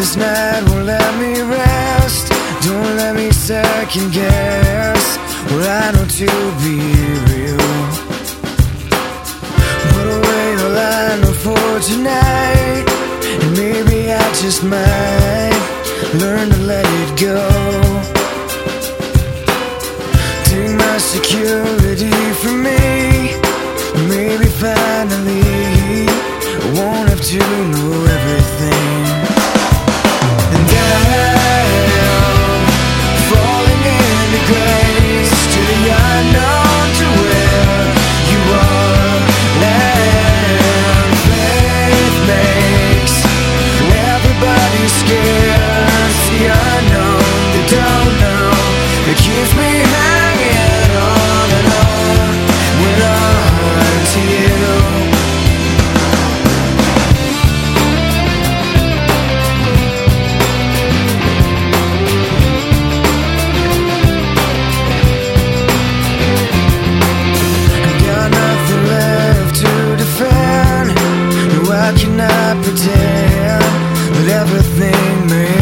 this night won't let me rest, don't let me second guess what I know to be real. Put away all I know for tonight, and maybe I just might learn to let it go. Take my security from me, maybe finally I won't have to everything